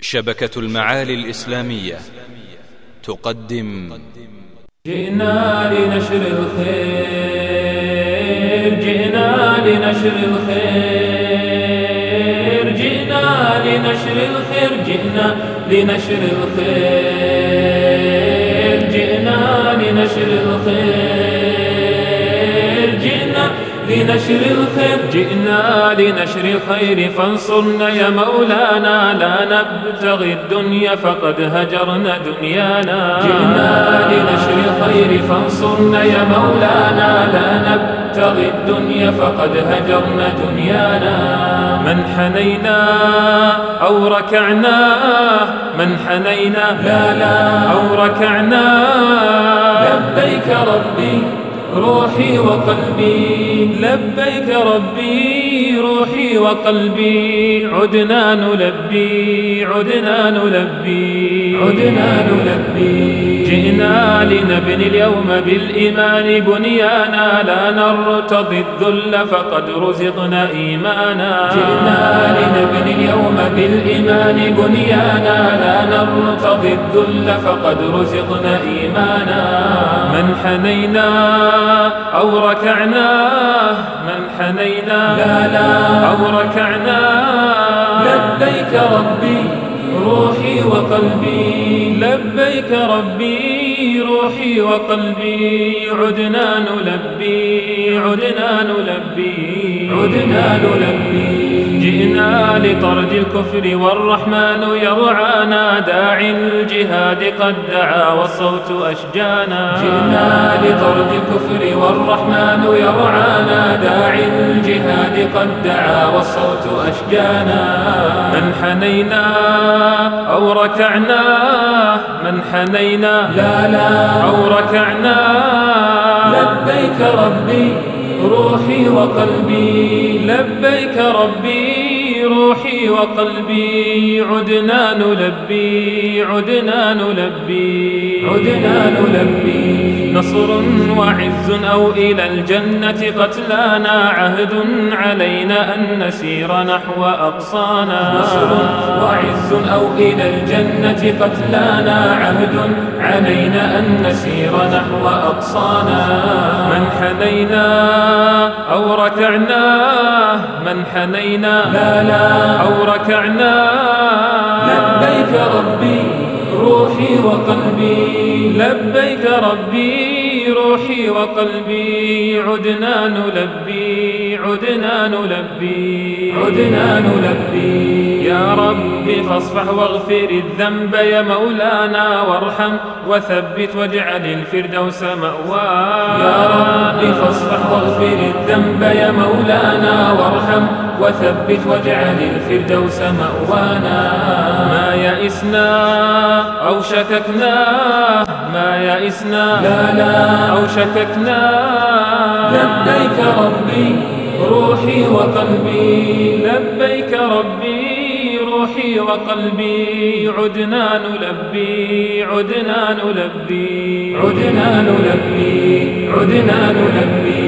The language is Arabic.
شبكة المعالي الإسلامية تقدم. جئنا لنشر الخير جئنا لنشر الخير جئنا لنشر الخير جئنا لنشر الخير جئنا لنشر لنشر الخير جئنا لنشر الخير. فانصرنا يا مولانا لا نبتغي الدنيا فقد هجرنا دنيانا. جئنا لنشر الخير فانصرنا يا مولانا لا نبتغي الدنيا فقد هجرنا دنيانا. من حنينا أو ركعنا من حنينا لا لا. أو ركعنا. لبيك ربي روحي وقلبي لبيك ربي روحي وقلبي. عدنا نلبي عدنا نلبي. عدنا نلبي. جئنا لنبني اليوم بالإيمان بنيانا لا نرتضي الذل فقد رزقنا إيمانا. جئنا لنبني اليوم بالإيمان بنيانا نرتضي الذل فقد رزقنا إيمانا. من حنينا أو ركعنا من حنينا لا لا. أو ركعنا. لبيك ربي روحي وقلبي. لبيك ربي روحي وقلبي عدنا نلبي عدنا نلبي عدنا نلبي. جئنا لطرد الكفر والرحمن يرعانا داعي الجهاد قد دعا والصوت أشجانا. جئنا لطرد الكفر والرحمن يرعانا داعي الجهاد قد دعا والصوت أشجانا. من حنينا أو ركعنا من حنينا لا لا أو ركعنا. لبيك ربي روحي وقلبي. لبيك ربي. روحي وقلبي عدنا نلبي عدنا نلبي. عدنا نلبي. نصر وعز أو إلى الجنة قتلانا عهد علينا أن نسير نحو أقصانا. نصر وعز أو إلى الجنة قتلانا عهد علينا أن نسير نحو أقصانا. من حنينا أو ركعنا حنينا. لا لا. أو ركعنا. لبيك ربي روحي وقلبي. لبيك ربي روحي وقلبي. عدنا نلبي عدنا نلبي. عدنا نلبي. فاصفح واغفر الذنب يا مولانا وارحم وثبت واجعل الفردوس مأوانا يا ربي فاصفح واغفر الذنب يا مولانا وارحم وثبت واجعل الفردوس مأوانا. ما يئسنا أو شككنا. ما يئسنا لا لا. أو شككنا. لبيك ربي روحي وقلبي. لبيك ربي. روحي وقلبي عدنا نلبي عدنا نلبي عدنا نلبي عدنا نلبي.